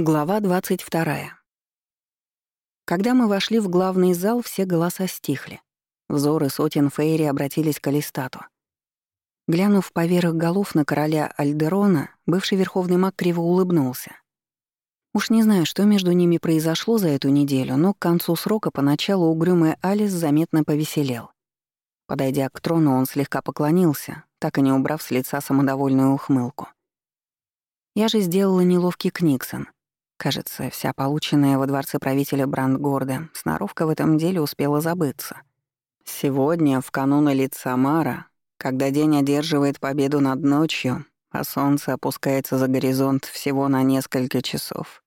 Глава 22. Когда мы вошли в главный зал, все голоса стихли. Взоры сотен фейри обратились к Алистату. Глянув поверх голов на короля Альдерона, бывший верховный маг криво улыбнулся. Уж не знаю, что между ними произошло за эту неделю, но к концу срока поначалу угрюмый Алис заметно повеселел. Подойдя к трону, он слегка поклонился, так и не убрав с лица самодовольную ухмылку. Я же сделала неловкий Книксон — Кажется, вся полученная во дворце правителя Брандгорда сноровка в этом деле успела забыться. Сегодня, в канун лица Мара, когда день одерживает победу над ночью, а солнце опускается за горизонт всего на несколько часов,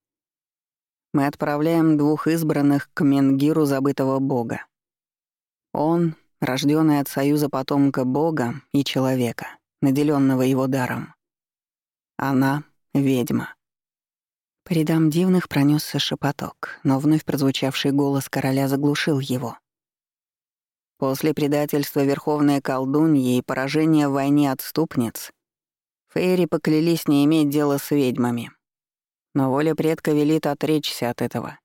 мы отправляем двух избранных к Менгиру забытого бога. Он, рожденный от союза потомка бога и человека, наделенного его даром. Она — ведьма. По рядам дивных пронесся шепоток, но вновь прозвучавший голос короля заглушил его. После предательства Верховной Колдуньи и поражения в войне отступниц, Фейри поклялись не иметь дела с ведьмами. Но воля предка велит отречься от этого.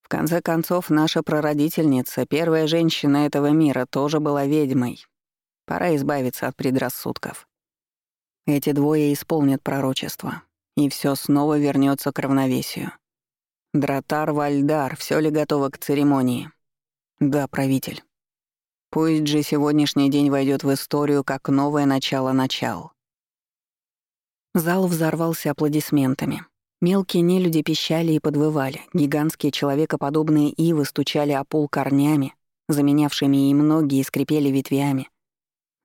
В конце концов, наша прародительница, первая женщина этого мира, тоже была ведьмой. Пора избавиться от предрассудков. Эти двое исполнят пророчество, и все снова вернется к равновесию. Дратар Вальдар, все ли готово к церемонии? Да, правитель. Пусть же сегодняшний день войдет в историю как новое начало начал. Зал взорвался аплодисментами. Мелкие нелюди пищали и подвывали, гигантские человекоподобные ивы стучали о пол корнями, заменявшими им ноги и скрипели ветвями.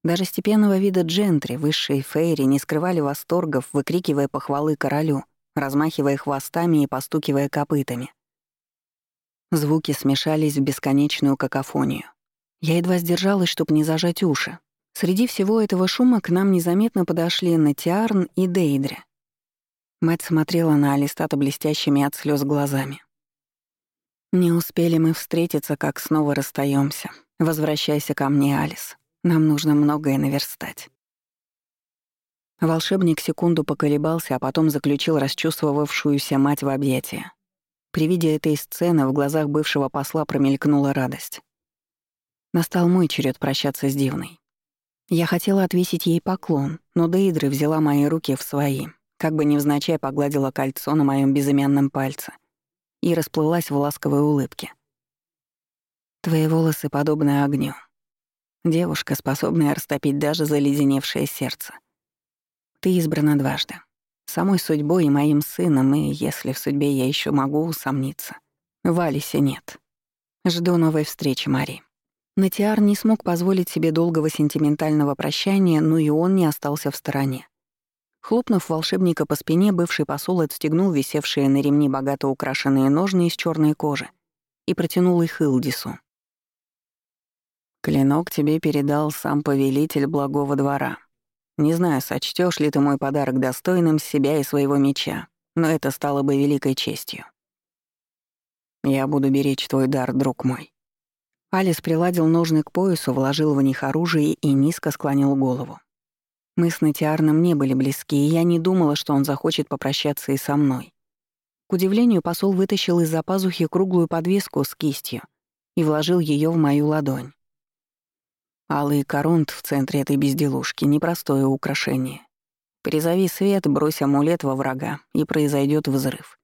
Даже степенного вида джентри, высшие фейри, не скрывали восторгов, выкрикивая похвалы королю, размахивая хвостами и постукивая копытами. Звуки смешались в бесконечную какофонию. Я едва сдержалась, чтобы не зажать уши. Среди всего этого шума к нам незаметно подошли Натиарн и Дейдре. Мать смотрела на Алистата блестящими от слез глазами. «Не успели мы встретиться, как снова расстаемся. Возвращайся ко мне, Алис. Нам нужно многое наверстать. Волшебник секунду поколебался, а потом заключил расчувствовавшуюся мать в объятия. При виде этой сцены в глазах бывшего посла промелькнула радость. Настал мой черед прощаться с Дивной. Я хотела отвесить ей поклон, но Дейдры взяла мои руки в свои, как бы невзначай погладила кольцо на моем безымянном пальце и расплылась в ласковой улыбке. «Твои волосы подобны огню», Девушка, способная растопить даже заледеневшее сердце. Ты избрана дважды. Самой судьбой и моим сыном, и, если в судьбе я еще могу усомниться, в Алисе нет. Жду новой встречи, Мари. Натиар не смог позволить себе долгого сентиментального прощания, но и он не остался в стороне. Хлопнув волшебника по спине, бывший посол отстегнул висевшие на ремне богато украшенные ножны из черной кожи и протянул их Илдису. Клинок тебе передал сам повелитель благого двора. Не знаю, сочтешь ли ты мой подарок достойным себя и своего меча, но это стало бы великой честью. Я буду беречь твой дар, друг мой. Алис приладил ножны к поясу, вложил в них оружие и низко склонил голову. Мы с Натиарном не были близки, и я не думала, что он захочет попрощаться и со мной. К удивлению, посол вытащил из-за пазухи круглую подвеску с кистью и вложил ее в мою ладонь. Алый коронт в центре этой безделушки — непростое украшение. Призови свет, брось амулет во врага, и произойдет взрыв.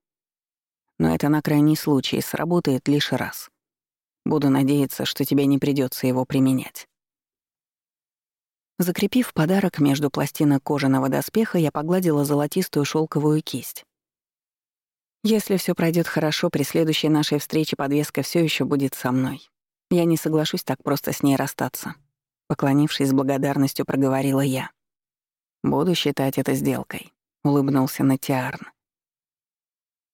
Но это на крайний случай сработает лишь раз. Буду надеяться, что тебе не придется его применять. Закрепив подарок между пластинок кожаного доспеха, я погладила золотистую шелковую кисть. Если все пройдет хорошо, при следующей нашей встрече подвеска все еще будет со мной. Я не соглашусь так просто с ней расстаться. Поклонившись с благодарностью, проговорила я. «Буду считать это сделкой», — улыбнулся Натиарн.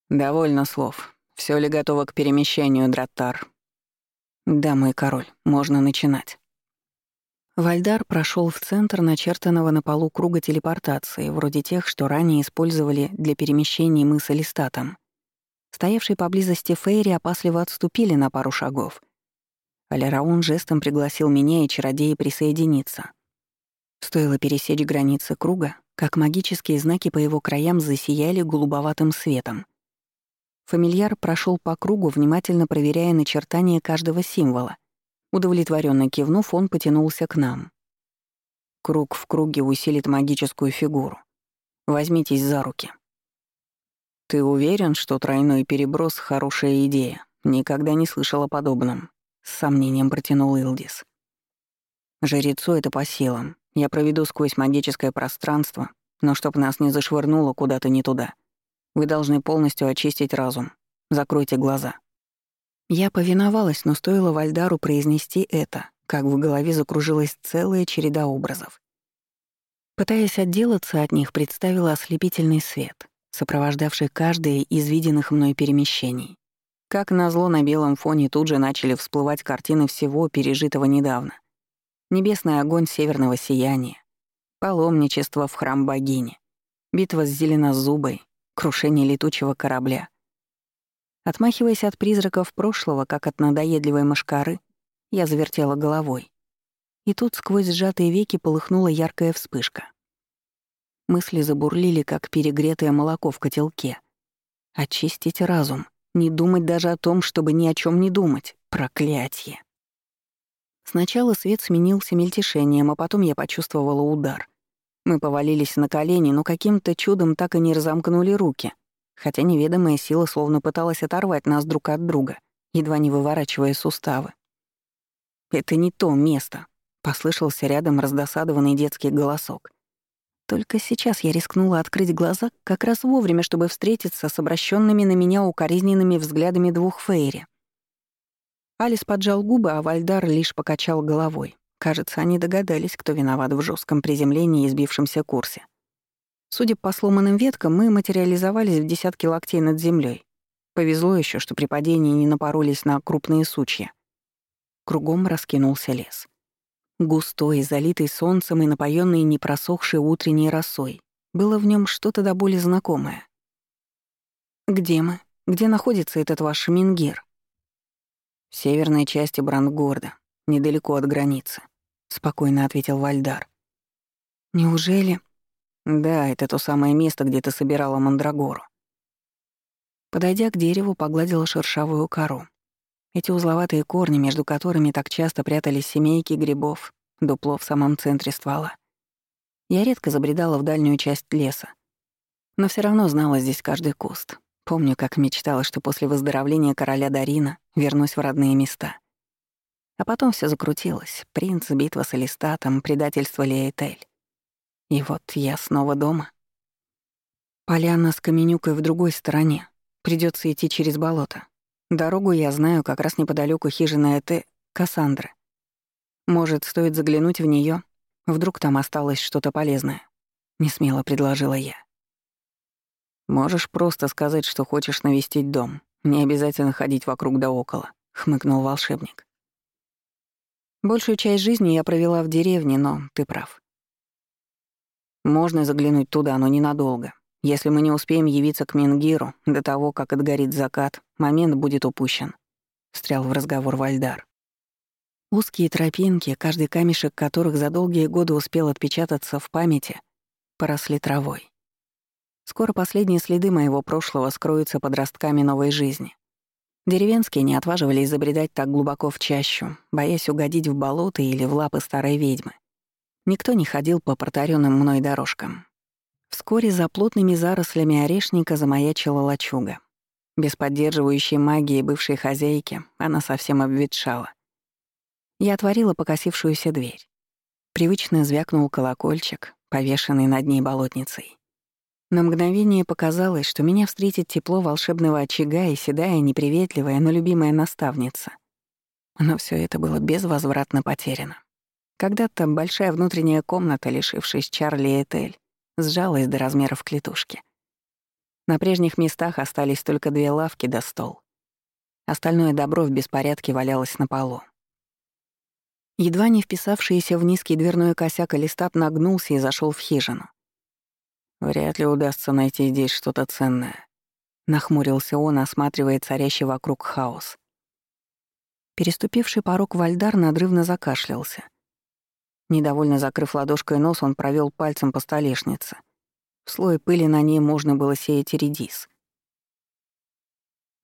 «Довольно слов. Все ли готово к перемещению, Драттар?» «Да, мой король, можно начинать». Вальдар прошел в центр начертанного на полу круга телепортации, вроде тех, что ранее использовали для перемещения мыса листатом. Стоявшие поблизости Фейри опасливо отступили на пару шагов — Алираун жестом пригласил меня и чародея присоединиться. Стоило пересечь границы круга, как магические знаки по его краям засияли голубоватым светом. Фамильяр прошел по кругу, внимательно проверяя начертания каждого символа. Удовлетворенно кивнув, он потянулся к нам. Круг в круге усилит магическую фигуру. Возьмитесь за руки. Ты уверен, что тройной переброс — хорошая идея? Никогда не слышал о подобном. С сомнением протянул Илдис. Жрецу это по силам. Я проведу сквозь магическое пространство, но чтоб нас не зашвырнуло куда-то не туда. Вы должны полностью очистить разум. Закройте глаза. Я повиновалась, но стоило Вальдару произнести это, как в голове закружилась целая череда образов. Пытаясь отделаться от них, представила ослепительный свет, сопровождавший каждое из виденных мной перемещений. Как назло на белом фоне тут же начали всплывать картины всего, пережитого недавно. Небесный огонь северного сияния, паломничество в храм богини, битва с зеленозубой, крушение летучего корабля. Отмахиваясь от призраков прошлого, как от надоедливой мошкары, я завертела головой. И тут сквозь сжатые веки полыхнула яркая вспышка. Мысли забурлили, как перегретое молоко в котелке. Очистить разум, не думать даже о том, чтобы ни о чем не думать. Проклятье. Сначала свет сменился мельтешением, а потом я почувствовала удар. Мы повалились на колени, но каким-то чудом так и не разомкнули руки, хотя неведомая сила словно пыталась оторвать нас друг от друга, едва не выворачивая суставы. «Это не то место», — послышался рядом раздосадованный детский голосок. Только сейчас я рискнула открыть глаза как раз вовремя, чтобы встретиться с обращенными на меня укоризненными взглядами двух Фейри. Алис поджал губы, а Вальдар лишь покачал головой. Кажется, они догадались, кто виноват в жестком приземлении и сбившемся курсе. Судя по сломанным веткам, мы материализовались в десятки локтей над землей. Повезло еще, что при падении не напоролись на крупные сучья. Кругом раскинулся лес. Густой, залитый солнцем и напоенный непросохшей утренней росой. Было в нем что-то до боли знакомое. «Где мы? Где находится этот ваш Мингир?» «В северной части Брандгорда, недалеко от границы», — спокойно ответил Вальдар. «Неужели?» «Да, это то самое место, где ты собирала мандрагору». Подойдя к дереву, погладила шершавую кору. Эти узловатые корни, между которыми так часто прятались семейки грибов, дупло в самом центре ствола. Я редко забредала в дальнюю часть леса, но все равно знала здесь каждый куст. Помню, как мечтала, что после выздоровления короля Дарина вернусь в родные места. А потом все закрутилось. Принц, битва с Элистатом, предательство Леэтель. И вот я снова дома. Поляна с каменюкой в другой стороне. Придется идти через болото. Дорогу я знаю как раз неподалеку хижины Эте Кассандры. Может, стоит заглянуть в нее? Вдруг там осталось что-то полезное? Несмело предложила я. Можешь просто сказать, что хочешь навестить дом. Не обязательно ходить вокруг да около, хмыкнул волшебник. Большую часть жизни я провела в деревне, но ты прав. Можно заглянуть туда, но ненадолго. Если мы не успеем явиться к Мингиру до того, как отгорит закат, момент будет упущен», — встрял в разговор Вальдар. Узкие тропинки, каждый камешек которых за долгие годы успел отпечататься в памяти, поросли травой. Скоро последние следы моего прошлого скроются под ростками новой жизни. Деревенские не отваживались забредать так глубоко в чащу, боясь угодить в болото или в лапы старой ведьмы. Никто не ходил по протаренным мной дорожкам. Вскоре за плотными зарослями орешника замаячила лачуга. Без поддерживающей магии бывшей хозяйки она совсем обветшала. Я отворила покосившуюся дверь. Привычно звякнул колокольчик, повешенный над ней болотницей. На мгновение показалось, что меня встретит тепло волшебного очага и седая, неприветливая, но любимая наставница. Но все это было безвозвратно потеряно. Когда-то большая внутренняя комната, лишившись Чарли и Этель, сжалась до размеров клетушки. На прежних местах остались только две лавки да стол. Остальное добро в беспорядке валялось на полу. Едва не вписавшийся в низкий дверной косяк Алистат нагнулся и зашел в хижину. «Вряд ли удастся найти здесь что-то ценное», — нахмурился он, осматривая царящий вокруг хаос. Переступивший порог Вальдар надрывно закашлялся. Недовольно закрыв ладошкой нос, он провел пальцем по столешнице. В слое пыли на ней можно было сеять редис.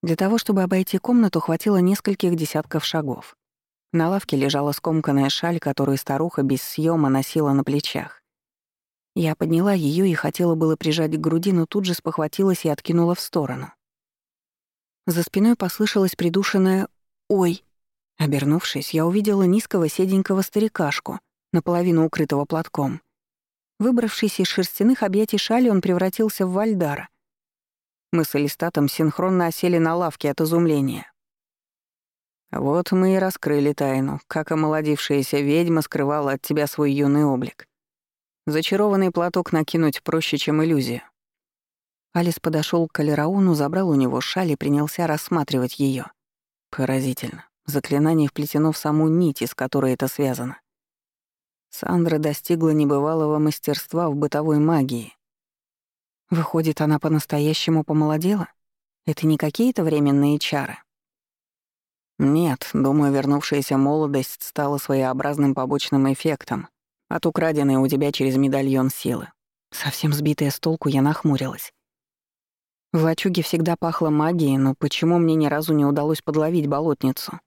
Для того, чтобы обойти комнату, хватило нескольких десятков шагов. На лавке лежала скомканная шаль, которую старуха без съема носила на плечах. Я подняла ее и хотела было прижать к груди, но тут же спохватилась и откинула в сторону. За спиной послышалось придушенное «Ой!». Обернувшись, я увидела низкого седенького старикашку, наполовину укрытого платком. Выбравшись из шерстяных объятий шали, он превратился в Вальдара. Мы с Элистатом синхронно осели на лавке от изумления. Вот мы и раскрыли тайну, как омолодившаяся ведьма скрывала от тебя свой юный облик. Зачарованный платок накинуть проще, чем иллюзию. Алис подошел к Калерауну, забрал у него шаль и принялся рассматривать ее. Поразительно. Заклинание вплетено в саму нить, из которой это связано. Сандра достигла небывалого мастерства в бытовой магии. Выходит, она по-настоящему помолодела? Это не какие-то временные чары? Нет, думаю, вернувшаяся молодость стала своеобразным побочным эффектом от украденной у тебя через медальон силы. Совсем сбитая с толку, я нахмурилась. В лачуге всегда пахло магией, но почему мне ни разу не удалось подловить болотницу?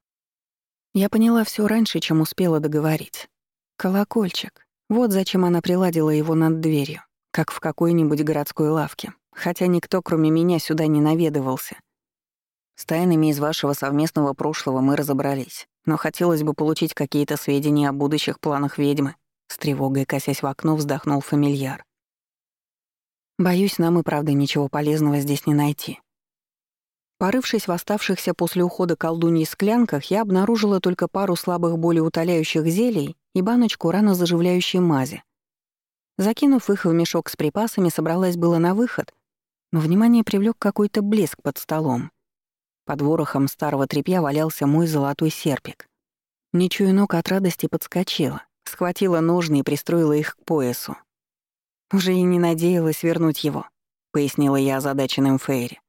Я поняла все раньше, чем успела договорить. Колокольчик. Вот зачем она приладила его над дверью, как в какой-нибудь городской лавке, хотя никто, кроме меня, сюда не наведывался. С тайнами из вашего совместного прошлого мы разобрались, но хотелось бы получить какие-то сведения о будущих планах ведьмы. С тревогой, косясь в окно, вздохнул фамильяр. Боюсь, нам и правда ничего полезного здесь не найти. Порывшись в оставшихся после ухода колдуньи склянках, я обнаружила только пару слабых болеутоляющих зелий и баночку ранозаживляющей мази. Закинув их в мешок с припасами, собралась было на выход, но внимание привлек какой-то блеск под столом. Под ворохом старого тряпья валялся мой золотой серпик. Не чуя ног от радости подскочила, схватила ножны и пристроила их к поясу. Уже и не надеялась вернуть его, пояснила я озадаченным Фейри.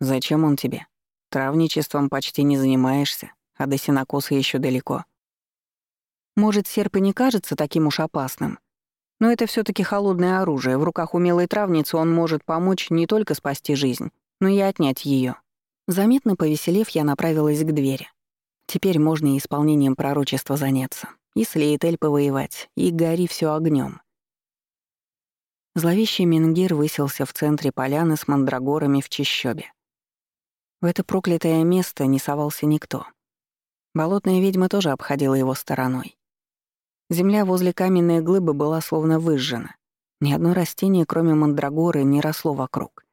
Зачем он тебе? Травничеством почти не занимаешься, а до синокоса еще далеко. Может, серп и не кажется таким уж опасным, но это все таки холодное оружие. В руках умелой травницы он может помочь не только спасти жизнь, но и отнять ее. Заметно повеселев, я направилась к двери. Теперь можно и исполнением пророчества заняться, и с Лейтель повоевать, и гори все огнем. Зловещий Менгир высился в центре поляны с мандрагорами в чащобе. В это проклятое место не совался никто. Болотная ведьма тоже обходила его стороной. Земля возле каменной глыбы была словно выжжена. Ни одно растение, кроме мандрагоры, не росло вокруг.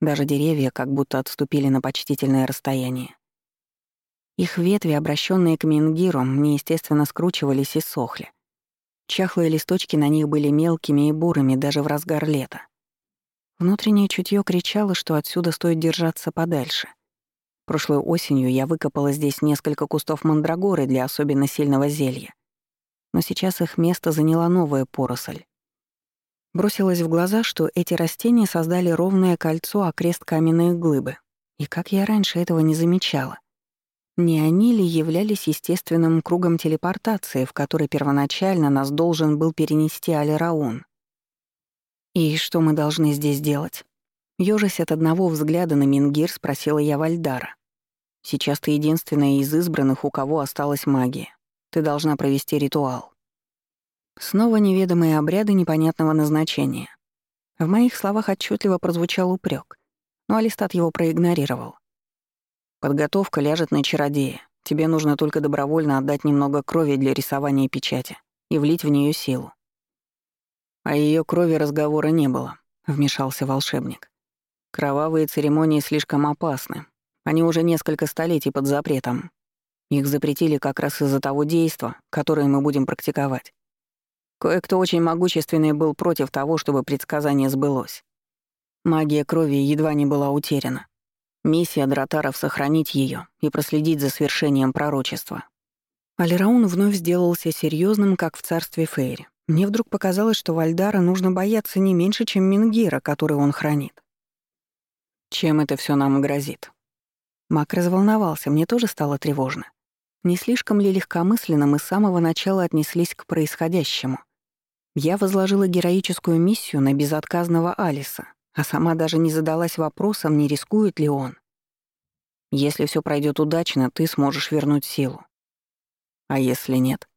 Даже деревья как будто отступили на почтительное расстояние. Их ветви, обращенные к Мингиру, неестественно скручивались и сохли. Чахлые листочки на них были мелкими и бурыми даже в разгар лета. Внутреннее чутье кричало, что отсюда стоит держаться подальше. Прошлой осенью я выкопала здесь несколько кустов мандрагоры для особенно сильного зелья но сейчас их место заняла новая поросль. Бросилось в глаза, что эти растения создали ровное кольцо окрест каменной глыбы. И как я раньше этого не замечала. Не они ли являлись естественным кругом телепортации, в который первоначально нас должен был перенести Алираун? «И что мы должны здесь делать?» Ёжась от одного взгляда на Мингир, спросила я Вальдара. «Сейчас ты единственная из избранных, у кого осталась магия. Ты должна провести ритуал. Снова неведомые обряды непонятного назначения. В моих словах отчетливо прозвучал упрек, но Алистат его проигнорировал. Подготовка ляжет на чародея. Тебе нужно только добровольно отдать немного крови для рисования печати и влить в нее силу. О ее крови разговора не было, вмешался волшебник. Кровавые церемонии слишком опасны. Они уже несколько столетий под запретом. Их запретили как раз из-за того действа, которое мы будем практиковать. Кое-кто очень могущественный был против того, чтобы предсказание сбылось. Магия крови едва не была утеряна. Миссия Дратаров — сохранить ее и проследить за свершением пророчества. Алираун вновь сделался серьезным, как в царстве Фейри. Мне вдруг показалось, что Вальдара нужно бояться не меньше, чем Мингира, который он хранит. Чем это все нам грозит? Мак разволновался, мне тоже стало тревожно. Не слишком ли легкомысленно мы с самого начала отнеслись к происходящему? Я возложила героическую миссию на безотказного Алиса, а сама даже не задалась вопросом, не рискует ли он. Если все пройдет удачно, ты сможешь вернуть силу. А если нет?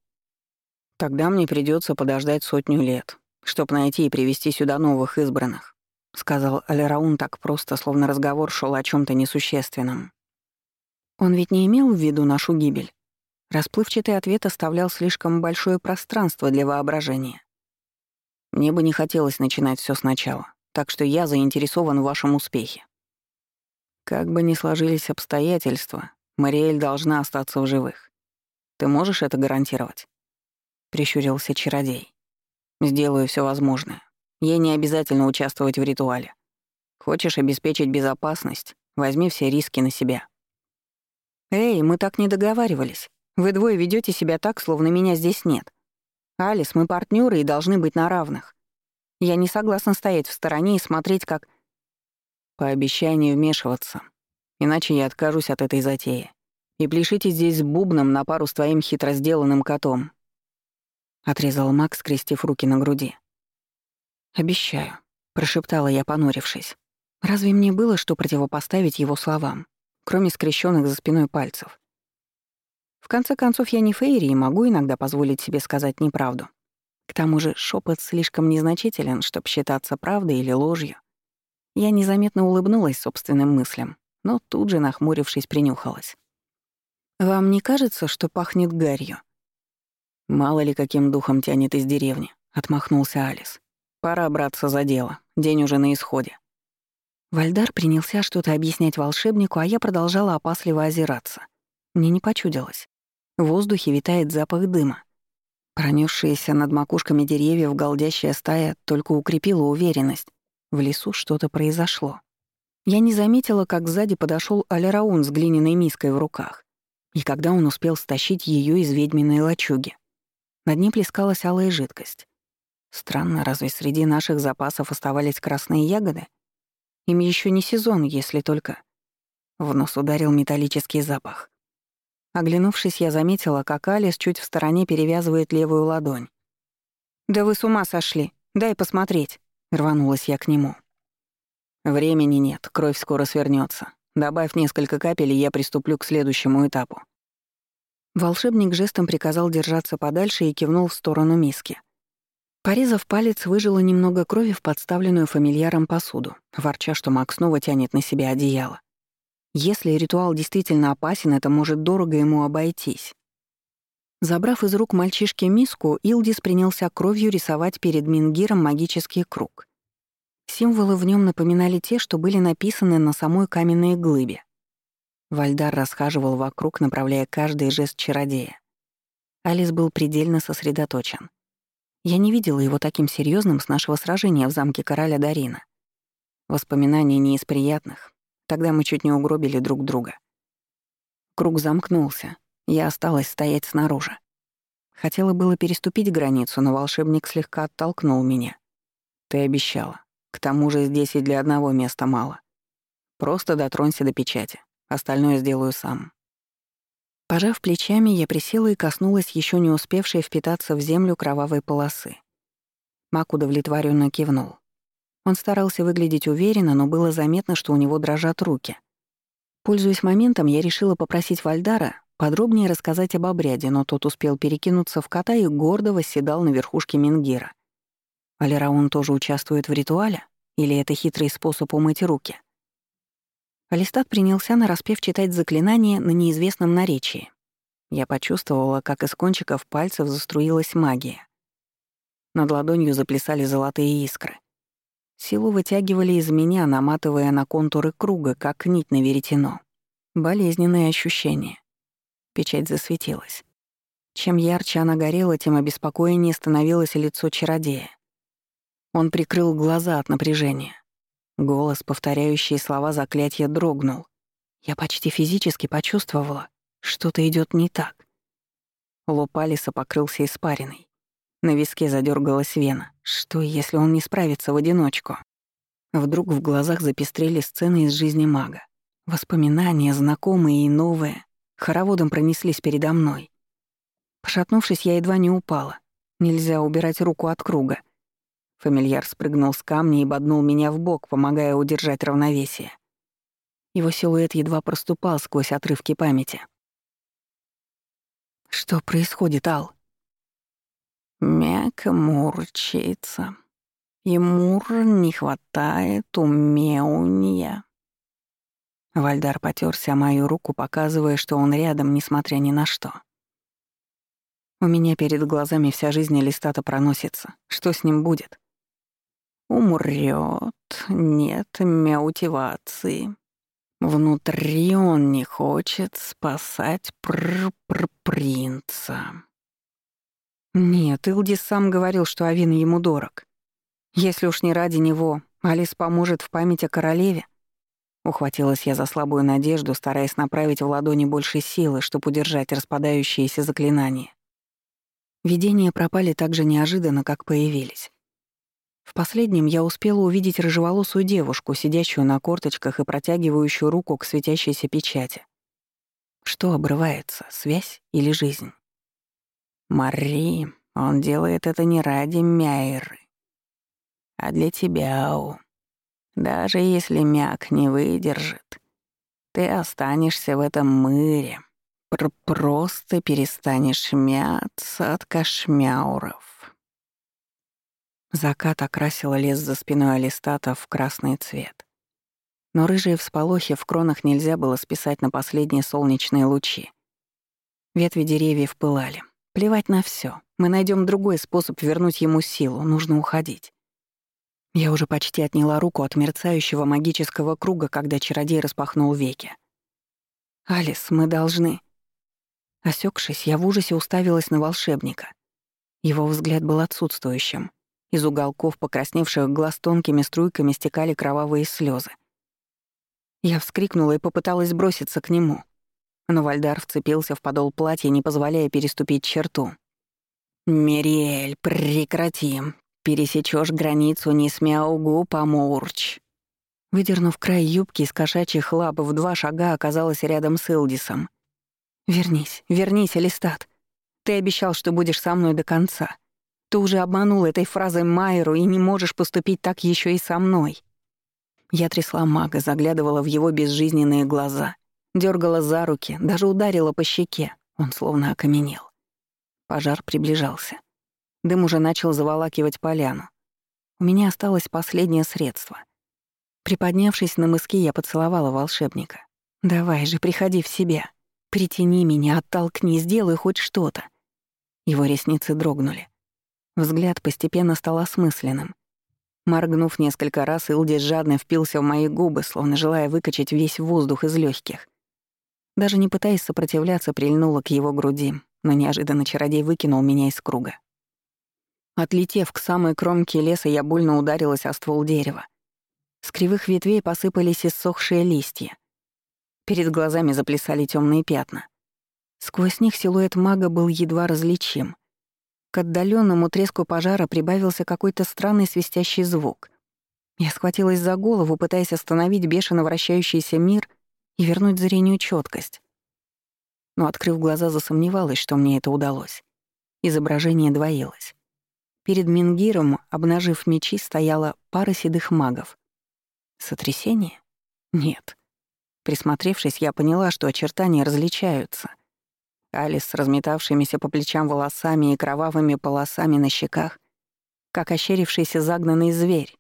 Тогда мне придется подождать сотню лет, чтобы найти и привести сюда новых избранных, сказал Алераун так просто, словно разговор шел о чем то несущественном. Он ведь не имел в виду нашу гибель. Расплывчатый ответ оставлял слишком большое пространство для воображения. Мне бы не хотелось начинать все сначала, так что я заинтересован в вашем успехе. Как бы ни сложились обстоятельства, Мариэль должна остаться в живых. Ты можешь это гарантировать? Прищурился чародей. Сделаю все возможное. Ей не обязательно участвовать в ритуале. Хочешь обеспечить безопасность, возьми все риски на себя. «Эй, мы так не договаривались. Вы двое ведете себя так, словно меня здесь нет. Алис, мы партнеры и должны быть на равных. Я не согласна стоять в стороне и смотреть, как... Пообещай не вмешиваться, иначе я откажусь от этой затеи. И пляшите здесь бубном на пару с твоим хитро сделанным котом. Отрезал Макс, скрестив руки на груди. «Обещаю», — прошептала я, понурившись. «Разве мне было что противопоставить его словам?» Кроме скрещенных за спиной пальцев. В конце концов, я не Фейри и могу иногда позволить себе сказать неправду. К тому же шепот слишком незначителен, чтобы считаться правдой или ложью. Я незаметно улыбнулась собственным мыслям, но тут же, нахмурившись, принюхалась. «Вам не кажется, что пахнет гарью?» «Мало ли каким духом тянет из деревни», — отмахнулся Алис. «Пора браться за дело, день уже на исходе». Вальдар принялся что-то объяснять волшебнику, а я продолжала опасливо озираться. Мне не почудилось. В воздухе витает запах дыма. Пронесшаяся над макушками деревьев голдящая стая только укрепила уверенность. В лесу что-то произошло. Я не заметила, как сзади подошел Алераун с глиняной миской в руках. И когда он успел стащить ее из ведьминой лачуги. На дне плескалась алая жидкость. Странно, разве среди наших запасов оставались красные ягоды? Им еще не сезон, если только... В нос ударил металлический запах. Оглянувшись, я заметила, как Алис чуть в стороне перевязывает левую ладонь. «Да вы с ума сошли! Дай посмотреть!» — рванулась я к нему. «Времени нет, кровь скоро свернется. Добавь несколько капель, я приступлю к следующему этапу». Волшебник жестом приказал держаться подальше и кивнул в сторону миски. Порезав палец, выжила немного крови в подставленную фамильяром посуду, ворча, что Мак снова тянет на себя одеяло. Если ритуал действительно опасен, это может дорого ему обойтись. Забрав из рук мальчишки миску, Илдис принялся кровью рисовать перед Мингиром магический круг. Символы в нем напоминали те, что были написаны на самой каменной глыбе. Вальдар расхаживал вокруг, направляя каждый жест чародея. Алис был предельно сосредоточен. Я не видела его таким серьезным с нашего сражения в замке короля Дарина. Воспоминания не из приятных. Тогда мы чуть не угробили друг друга. Круг замкнулся. Я осталась стоять снаружи. Хотела было переступить границу, но волшебник слегка оттолкнул меня. Ты обещала. К тому же здесь и для одного места мало. Просто дотронься до печати. Остальное сделаю сам. Пожав плечами, я присела и коснулась еще не успевшей впитаться в землю кровавой полосы. Мак удовлетворенно кивнул. Он старался выглядеть уверенно, но было заметно, что у него дрожат руки. Пользуясь моментом, я решила попросить Вальдара подробнее рассказать об обряде, но тот успел перекинуться в кота и гордо восседал на верхушке Менгира. Алираун тоже участвует в ритуале? Или это хитрый способ умыть руки? Алистат принялся нараспев читать заклинание на неизвестном наречии. Я почувствовала, как из кончиков пальцев заструилась магия. Над ладонью заплясали золотые искры. Силу вытягивали из меня, наматывая на контуры круга, как нить на веретено. Болезненное ощущение. Печать засветилась. Чем ярче она горела, тем обеспокоеннее становилось лицо чародея. Он прикрыл глаза от напряжения. Голос, повторяющий слова заклятия, дрогнул. Я почти физически почувствовала, что-то идет не так. Лоб Алиса покрылся испариной. На виске задергалась вена. Что, если он не справится в одиночку? Вдруг в глазах запестрели сцены из жизни мага. Воспоминания, знакомые и новые. хороводом пронеслись передо мной. Пошатнувшись, я едва не упала. Нельзя убирать руку от круга. Фамильяр спрыгнул с камня и боднул меня в бок, помогая удержать равновесие. Его силуэт едва проступал сквозь отрывки памяти. «Что происходит, Ал?» Мяка мурчится. И мур не хватает умеуния. Вальдар потерся мою руку, показывая, что он рядом, несмотря ни на что. У меня перед глазами вся жизнь листата проносится. Что с ним будет? Умрет, нет мяутивации. Внутри он не хочет спасать пр-пр-принца. Нет, Илдис сам говорил, что Авин ему дорог. Если уж не ради него, Алис поможет в память о королеве. Ухватилась я за слабую надежду, стараясь направить в ладони больше силы, чтобы удержать распадающиеся заклинания. Видения пропали так же неожиданно, как появились. В последнем я успела увидеть рыжеволосую девушку, сидящую на корточках и протягивающую руку к светящейся печати. Что обрывается, связь или жизнь? «Мари, он делает это не ради Мяйры, а для тебя, Ау. Даже если мяк не выдержит, ты останешься в этом мыре, Пр просто перестанешь мяться от кошмяуров. Закат окрасил лес за спиной Алистата в красный цвет. Но рыжие всполохи в кронах нельзя было списать на последние солнечные лучи. Ветви деревьев пылали. Плевать на все. Мы найдем другой способ вернуть ему силу. Нужно уходить. Я уже почти отняла руку от мерцающего магического круга, когда чародей распахнул веки. «Алис, мы должны...» Осекшись, я в ужасе уставилась на волшебника. Его взгляд был отсутствующим. Из уголков покрасневших глаз тонкими струйками стекали кровавые слезы. Я вскрикнула и попыталась броситься к нему. Но Вальдар вцепился в подол платья, не позволяя переступить черту. «Мириэль, прекрати! Пересечешь границу, не смяугу, помурч!» Выдернув край юбки из кошачьих лап, в два шага оказалась рядом с Илдисом. «Вернись, вернись, Алистат. Ты обещал, что будешь со мной до конца. Ты уже обманул этой фразой Майеру и не можешь поступить так еще и со мной». Я трясла мага, заглядывала в его безжизненные глаза, дергала за руки, даже ударила по щеке. Он словно окаменел. Пожар приближался. Дым уже начал заволакивать поляну. У меня осталось последнее средство. Приподнявшись на мыски, я поцеловала волшебника. «Давай же, приходи в себя. Притяни меня, оттолкни, сделай хоть что-то». Его ресницы дрогнули. Взгляд постепенно стал осмысленным. Моргнув несколько раз, Илдис жадно впился в мои губы, словно желая выкачать весь воздух из легких. Даже не пытаясь сопротивляться, прильнула к его груди, но неожиданно чародей выкинул меня из круга. Отлетев к самой кромке леса, я больно ударилась о ствол дерева. С кривых ветвей посыпались иссохшие листья. Перед глазами заплясали темные пятна. Сквозь них силуэт мага был едва различим. К отдаленному треску пожара прибавился какой-то странный свистящий звук. Я схватилась за голову, пытаясь остановить бешено вращающийся мир и вернуть зрению четкость. Но, открыв глаза, засомневалась, что мне это удалось. Изображение двоилось. Перед Мингиром, обнажив мечи, стояла пара седых магов. Сотрясение? Нет. Присмотревшись, я поняла, что очертания различаются. Алис с разметавшимися по плечам волосами и кровавыми полосами на щеках, как ощерившийся загнанный зверь,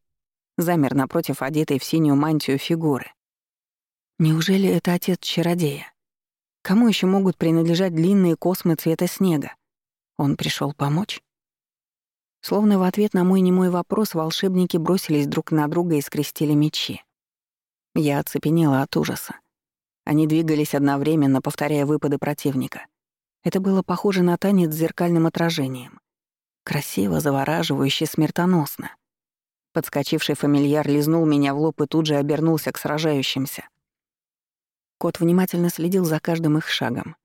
замер напротив одетой в синюю мантию фигуры. Неужели это отец чародея? Кому еще могут принадлежать длинные космы цвета снега? Он пришел помочь? Словно в ответ на мой немой вопрос волшебники бросились друг на друга и скрестили мечи. Я оцепенела от ужаса. Они двигались одновременно, повторяя выпады противника. Это было похоже на танец с зеркальным отражением. Красиво, завораживающе, смертоносно. Подскочивший фамильяр лизнул меня в лоб и тут же обернулся к сражающимся. Кот внимательно следил за каждым их шагом.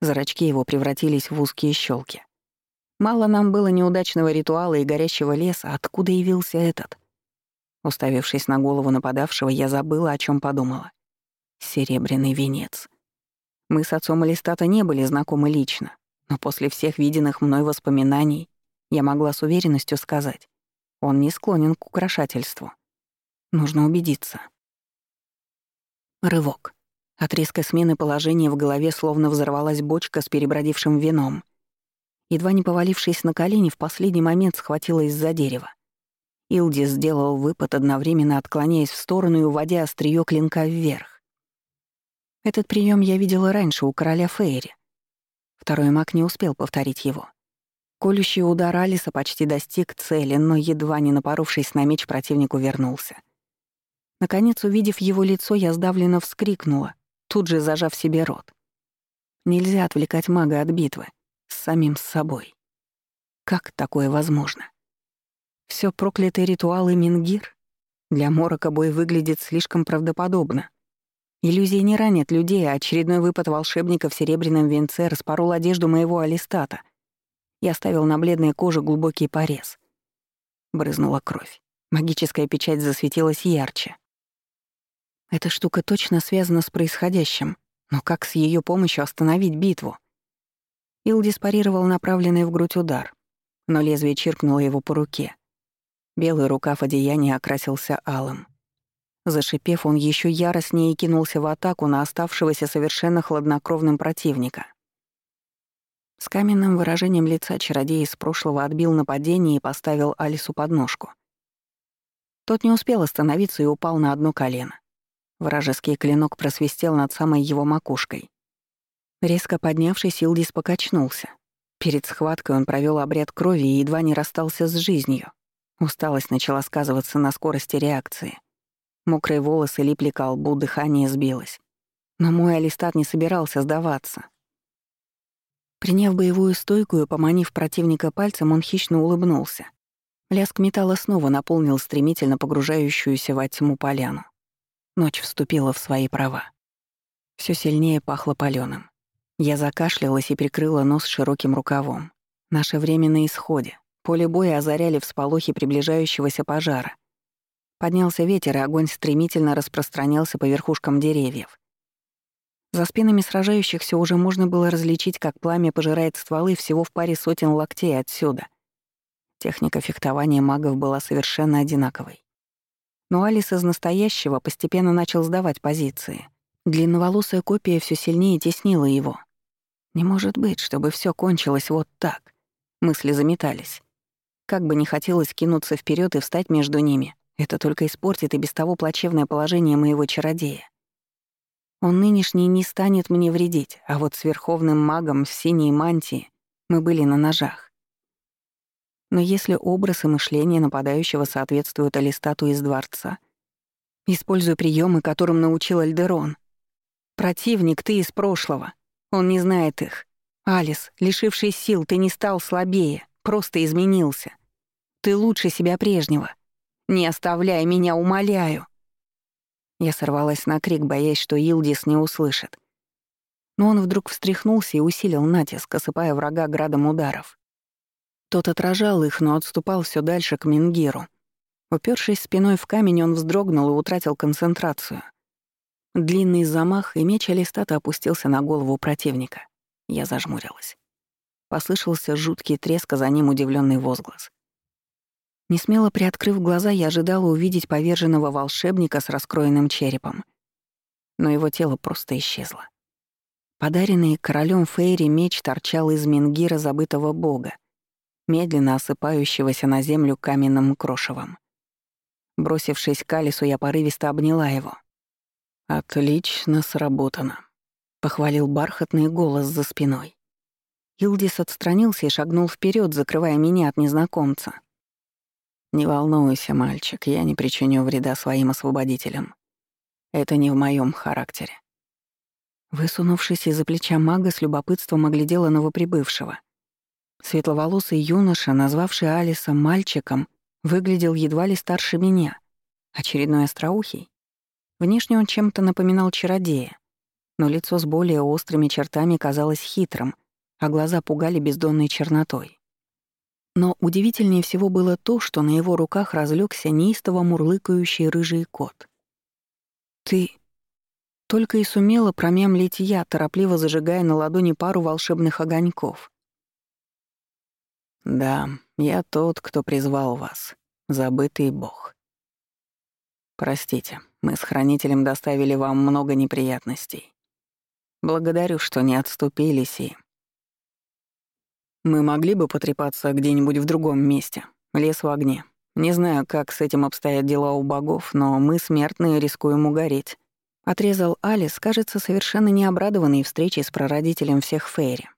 Зрачки его превратились в узкие щелки. Мало нам было неудачного ритуала и горящего леса, откуда явился этот? Уставившись на голову нападавшего, я забыла, о чем подумала. Серебряный венец. Мы с отцом Алистата не были знакомы лично, но после всех виденных мной воспоминаний я могла с уверенностью сказать, он не склонен к украшательству. Нужно убедиться. Рывок. От резкой смены положения в голове словно взорвалась бочка с перебродившим вином. Едва не повалившись на колени, в последний момент схватилась за дерево. Илди сделал выпад, одновременно отклоняясь в сторону и уводя острие клинка вверх. Этот прием я видела раньше у короля Фейри. Второй маг не успел повторить его. Колющий удар Алиса почти достиг цели, но, едва не напоровшись на меч, противнику вернулся. Наконец, увидев его лицо, я сдавленно вскрикнула, тут же зажав себе рот. Нельзя отвлекать мага от битвы. С самим собой. Как такое возможно? Все проклятые ритуалы Мингир? Для Морока бой выглядит слишком правдоподобно. Иллюзии не ранят людей, а очередной выпад волшебника в серебряном венце распорол одежду моего алистата и оставил на бледной коже глубокий порез. Брызнула кровь. Магическая печать засветилась ярче. Эта штука точно связана с происходящим, но как с ее помощью остановить битву? Илди спарировал направленный в грудь удар, но лезвие чиркнуло его по руке. Белый рукав одеяния окрасился алым. Зашипев, он еще яростнее кинулся в атаку на оставшегося совершенно хладнокровным противника. С каменным выражением лица чародей из прошлого отбил нападение и поставил Алису под ножку. Тот не успел остановиться и упал на одно колено. Вражеский клинок просвистел над самой его макушкой. Резко поднявшись, Илдис покачнулся. Перед схваткой он провел обряд крови и едва не расстался с жизнью. Усталость начала сказываться на скорости реакции. Мокрые волосы липли к лбу, дыхание сбилось. Но мой алистат не собирался сдаваться. Приняв боевую стойку и поманив противника пальцем, он хищно улыбнулся. Лязг металла снова наполнил стремительно погружающуюся во тьму поляну. Ночь вступила в свои права. Все сильнее пахло палёным. Я закашлялась и прикрыла нос широким рукавом. Наше время на исходе. Поле боя озаряли всполохи приближающегося пожара. Поднялся ветер, и огонь стремительно распространялся по верхушкам деревьев. За спинами сражающихся уже можно было различить, как пламя пожирает стволы всего в паре сотен локтей отсюда. Техника фехтования магов была совершенно одинаковой. Но Алис из настоящего постепенно начал сдавать позиции. Длинноволосая копия все сильнее теснила его. Не может быть, чтобы все кончилось вот так. Мысли заметались. Как бы не хотелось кинуться вперед и встать между ними, это только испортит и без того плачевное положение моего чародея. Он нынешний не станет мне вредить, а вот с верховным магом в синей мантии мы были на ножах. Но если образ и мышление нападающего соответствуют Алистату из дворца, используя приемы, которым научил Альдерон. Противник ты из прошлого, он не знает их. Алис, лишивший сил, ты не стал слабее, просто изменился. Ты лучше себя прежнего. Не оставляй меня, умоляю!» Я сорвалась на крик, боясь, что Илдис не услышит. Но он вдруг встряхнулся и усилил натиск, осыпая врага градом ударов. Тот отражал их, но отступал все дальше к Мингиру. Упершись спиной в камень, он вздрогнул и утратил концентрацию. Длинный замах, и меч Алистата опустился на голову противника. Я зажмурилась. Послышался жуткий треск, а за ним удивленный возглас. Несмело приоткрыв глаза, я ожидала увидеть поверженного волшебника с раскроенным черепом. Но его тело просто исчезло. Подаренный королем Фейри меч торчал из мингира забытого бога, медленно осыпающегося на землю каменным крошевом. Бросившись к Алису, я порывисто обняла его. «Отлично сработано», — похвалил бархатный голос за спиной. Илдис отстранился и шагнул вперед, закрывая меня от незнакомца. «Не волнуйся, мальчик, я не причиню вреда своим освободителям. Это не в моем характере». Высунувшись из-за плеча мага, с любопытством оглядела новоприбывшего. Светловолосый юноша, назвавший Алиса мальчиком, выглядел едва ли старше меня. Очередной остроухий. Внешне он чем-то напоминал чародея, но лицо с более острыми чертами казалось хитрым — а глаза пугали бездонной чернотой. Но удивительнее всего было то, что на его руках разлегся неистово мурлыкающий рыжий кот. «Ты... Только и сумела промямлить я, торопливо зажигая на ладони пару волшебных огоньков. «Да, я тот, кто призвал вас, забытый бог. Простите, мы с Хранителем доставили вам много неприятностей. Благодарю, что не отступились и...» «Мы могли бы потрепаться где-нибудь в другом месте. Лес в огне. Не знаю, как с этим обстоят дела у богов, но мы, смертные, рискуем угореть». Отрезал Алис, кажется, совершенно не обрадованный встречей с прародителем всех Фейри.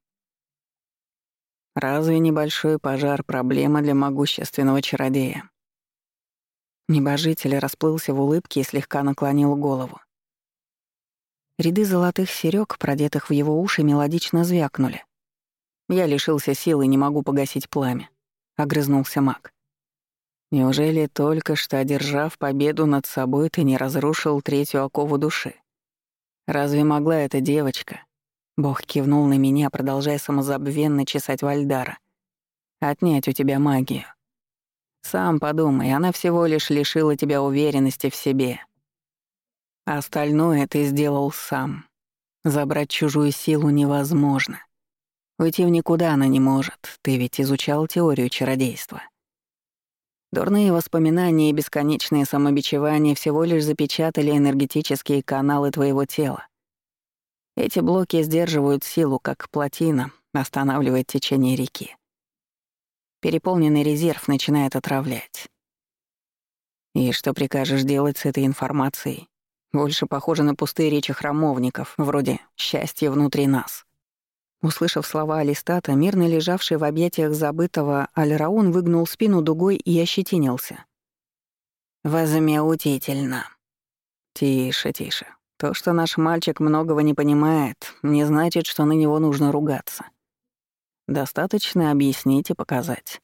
Разве небольшой пожар — проблема для могущественного чародея? Небожитель расплылся в улыбке и слегка наклонил голову. Ряды золотых серёг, продетых в его уши, мелодично звякнули. «Я лишился силы и не могу погасить пламя», — огрызнулся маг. Неужели только что, одержав победу над собой, ты не разрушил третью окову души? Разве могла эта девочка? Бог кивнул на меня, продолжая самозабвенно чесать Вальдара. Отнять у тебя магию. Сам подумай, она всего лишь лишила тебя уверенности в себе. Остальное ты сделал сам. Забрать чужую силу невозможно. Уйти в никуда она не может, ты ведь изучал теорию чародейства. Дурные воспоминания и бесконечные самобичевания всего лишь запечатали энергетические каналы твоего тела. Эти блоки сдерживают силу, как плотина, останавливает течение реки. Переполненный резерв начинает отравлять. И что прикажешь делать с этой информацией? Больше похоже на пустые речи храмовников, вроде «счастье внутри нас». Услышав слова Алистата, мирно лежавший в объятиях забытого Альраун выгнул спину дугой и ощетинился. «Возмеутительно». «Тише, тише. То, что наш мальчик многого не понимает, не значит, что на него нужно ругаться. Достаточно объяснить и показать».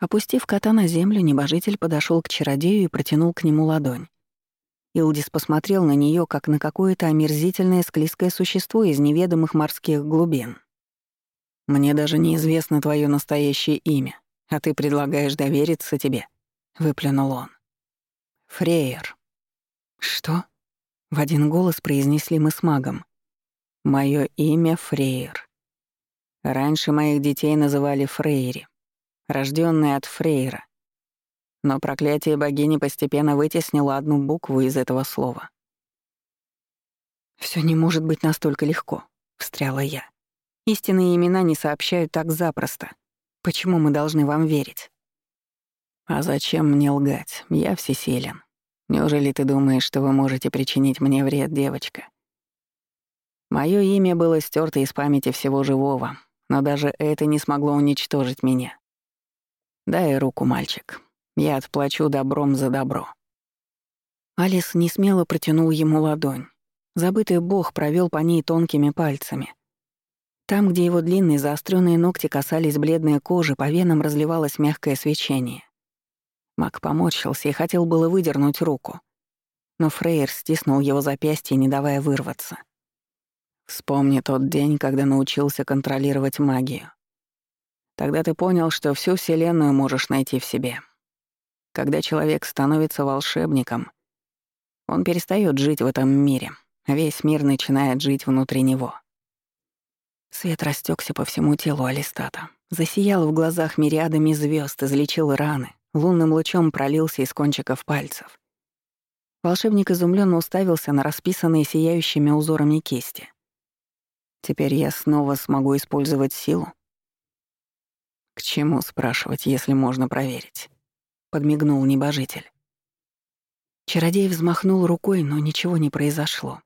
Опустив кота на землю, небожитель подошел к чародею и протянул к нему ладонь. Илдис посмотрел на нее как на какое-то омерзительное склизкое существо из неведомых морских глубин. «Мне даже неизвестно твое настоящее имя, а ты предлагаешь довериться тебе», — выплюнул он. «Фрейер». «Что?» — в один голос произнесли мы с магом. «Моё имя Фрейер. Раньше моих детей называли Фрейри, рождённые от Фрейра, но проклятие богини постепенно вытеснило одну букву из этого слова. Все не может быть настолько легко», — встряла я. «Истинные имена не сообщают так запросто. Почему мы должны вам верить?» «А зачем мне лгать? Я всесилен. Неужели ты думаешь, что вы можете причинить мне вред, девочка?» Моё имя было стёрто из памяти всего живого, но даже это не смогло уничтожить меня. Дай руку, мальчик. Я отплачу добром за добро». Алис несмело протянул ему ладонь. Забытый бог провел по ней тонкими пальцами. Там, где его длинные заостренные ногти касались бледной кожи, по венам разливалось мягкое свечение. Мак поморщился и хотел было выдернуть руку. Но Фрейер стиснул его запястье, не давая вырваться. «Вспомни тот день, когда научился контролировать магию. Тогда ты понял, что всю Вселенную можешь найти в себе. Когда человек становится волшебником, он перестает жить в этом мире. Весь мир начинает жить внутри него. Свет растекся по всему телу Алистата. Засиял в глазах мириадами звезд, излечил раны, лунным лучом пролился из кончиков пальцев. Волшебник изумленно уставился на расписанные сияющими узорами кисти. «Теперь я снова смогу использовать силу?» «К чему спрашивать, если можно проверить?» — подмигнул небожитель. Чародей взмахнул рукой, но ничего не произошло.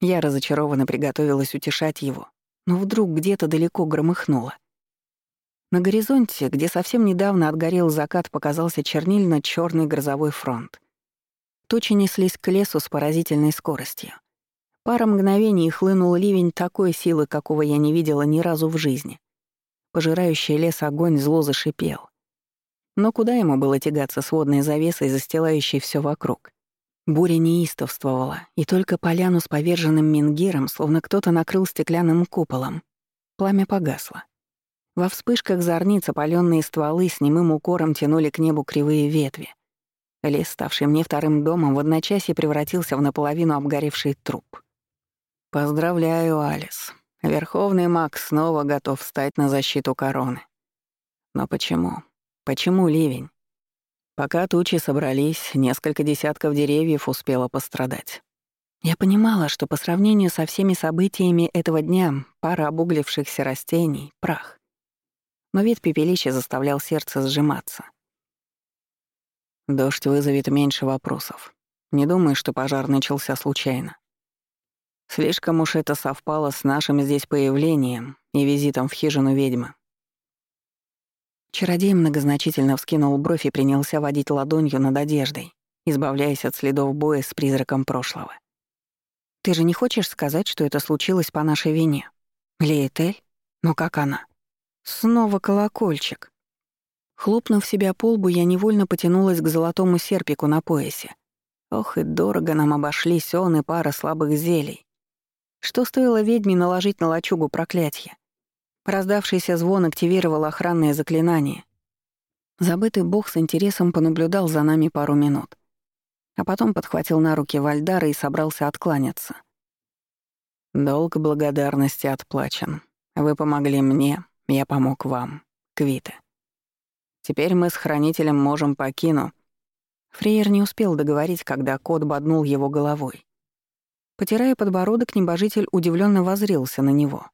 Я разочарованно приготовилась утешать его, но вдруг где-то далеко громыхнуло. На горизонте, где совсем недавно отгорел закат, показался чернильно черный грозовой фронт. Тучи неслись к лесу с поразительной скоростью. Пара мгновений хлынул ливень такой силы, какого я не видела ни разу в жизни. Пожирающий лес огонь зло зашипел. Но куда ему было тягаться с водной завесой, застилающей все вокруг? Буря неистовствовала, и только поляну с поверженным мингиром, словно кто-то накрыл стеклянным куполом. Пламя погасло. Во вспышках зорниц опалённые стволы с немым укором тянули к небу кривые ветви. Лес, ставший мне вторым домом, в одночасье превратился в наполовину обгоревший труп. «Поздравляю, Алис. Верховный маг снова готов встать на защиту короны. Но почему? Почему ливень? Пока тучи собрались, несколько десятков деревьев успело пострадать. Я понимала, что по сравнению со всеми событиями этого дня пара обуглившихся растений — прах. Но вид пепелища заставлял сердце сжиматься. Дождь вызовет меньше вопросов. Не думаю, что пожар начался случайно. Слишком уж это совпало с нашим здесь появлением и визитом в хижину ведьмы. Чародей многозначительно вскинул бровь и принялся водить ладонью над одеждой, избавляясь от следов боя с призраком прошлого. «Ты же не хочешь сказать, что это случилось по нашей вине? Леетель? Но как она?» «Снова колокольчик». Хлопнув себя по лбу, я невольно потянулась к золотому серпику на поясе. Ох, и дорого нам обошлись он и пара слабых зелий. Что стоило ведьме наложить на лачугу проклятие? Раздавшийся звон активировал охранное заклинание. Забытый бог с интересом понаблюдал за нами пару минут. А потом подхватил на руки Вальдара и собрался откланяться. «Долг благодарности отплачен. Вы помогли мне, я помог вам. Квиты. Теперь мы с Хранителем можем покину...» Фрейер не успел договорить, когда кот боднул его головой. Потирая подбородок, небожитель удивленно возрился на него.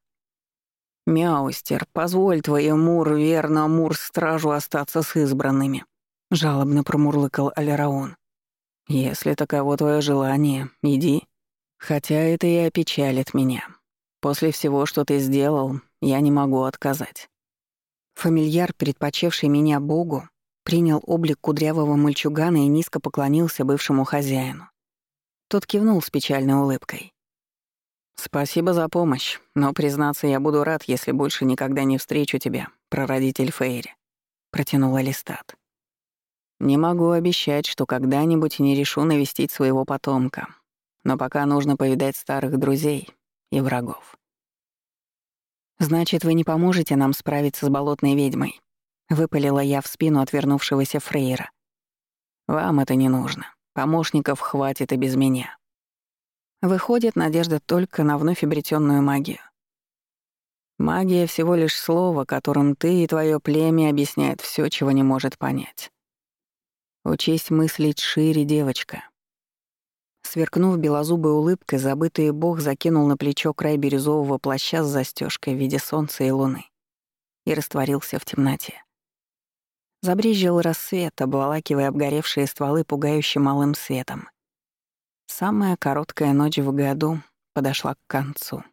«Мяустер, позволь твоему верно Мур-стражу остаться с избранными», — жалобно промурлыкал Алераон. «Если таково твое желание, иди. Хотя это и опечалит меня. После всего, что ты сделал, я не могу отказать». Фамильяр, предпочевший меня Богу, принял облик кудрявого мальчугана и низко поклонился бывшему хозяину. Тот кивнул с печальной улыбкой. «Спасибо за помощь, но, признаться, я буду рад, если больше никогда не встречу тебя, прародитель Фейри», — протянула Листат. «Не могу обещать, что когда-нибудь не решу навестить своего потомка, но пока нужно повидать старых друзей и врагов». «Значит, вы не поможете нам справиться с болотной ведьмой?» — выпалила я в спину отвернувшегося Фрейра. «Вам это не нужно. Помощников хватит и без меня». Выходит, надежда только на вновь обретенную магию. Магия — всего лишь слово, которым ты и твое племя объясняют все, чего не может понять. Учись мыслить шире, девочка. Сверкнув белозубой улыбкой, забытый бог закинул на плечо край бирюзового плаща с застежкой в виде солнца и луны и растворился в темноте. Забрезжил рассвет, обволакивая обгоревшие стволы пугающим малым светом. Самая короткая ночь в году подошла к концу.